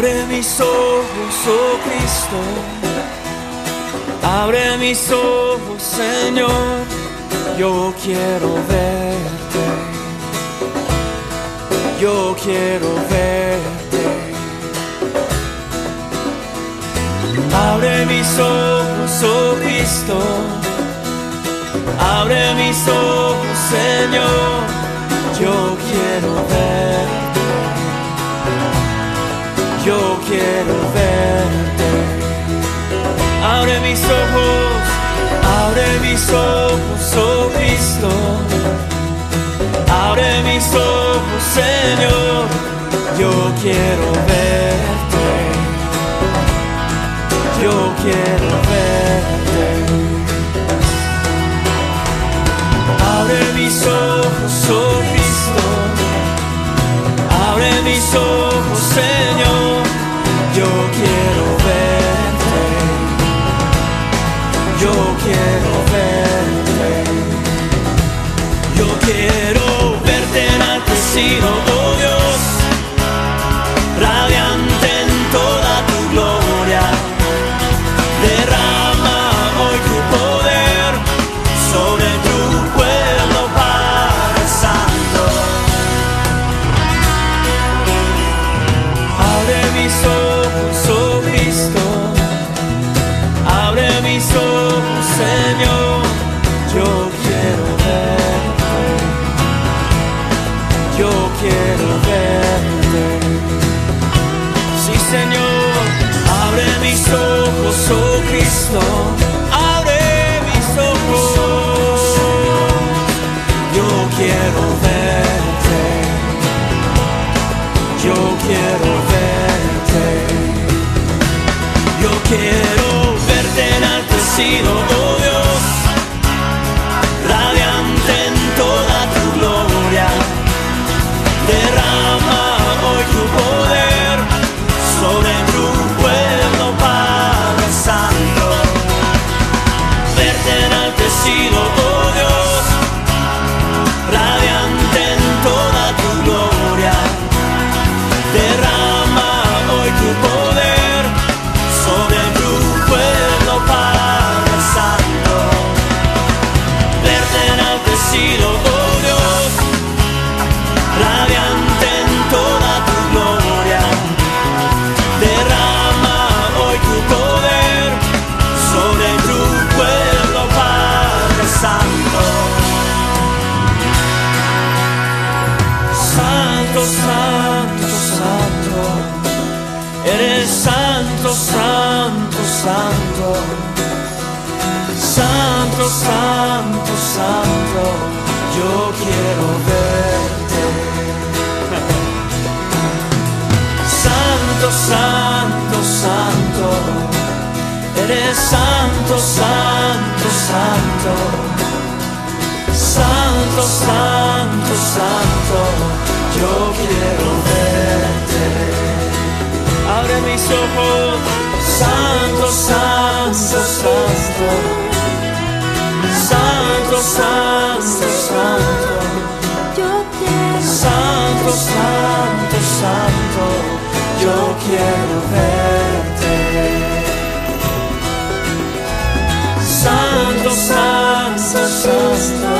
Abre mis ojos, oh Cristo. Abre mis ojos, Señor. Yo quiero verte. Yo quiero verte. Abre mis ojos, oh Cristo. Abre mis ojos, Señor. Yo quiero verte. Abre mis ojos, abre mis ojos, oh Cristo. Abre mis ojos, Señor. Yo quiero verte. Yo quiero verte. Abre mis ojos, oh Cristo. Abre mis ojos, quiero verte enaltecido, oh Dios. Radiante en toda tu gloria. Derrama hoy tu poder sobre tu pueblo, Padre Santo. Abre mis ojos, oh Cristo. Abre mis ojos, Señor. Quiero verte enaltecido, eres santo, santo, santo. Santo, santo, santo, yo quiero verte. Santo, santo, santo, eres santo, santo, santo. Santo, santo, santo, yo quiero verte. Mis ojos, santo, santo, santo. Santo, santo, santo. Yo quiero Santo, santo, santo, yo quiero verte. Santo, santo, santo,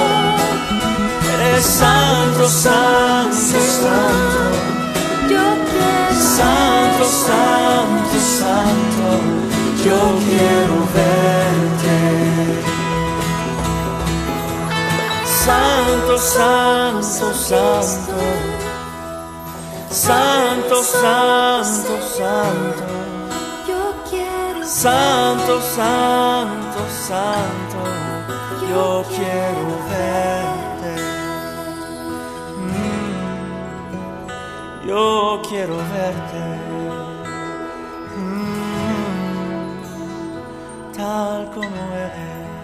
eres santo, santo, santo. Santo, santo, santo. Santo, santo, yo quiero Santo, santo, santo. Yo quiero verte. Mm, Yo quiero verte. Mm, Tal como eres.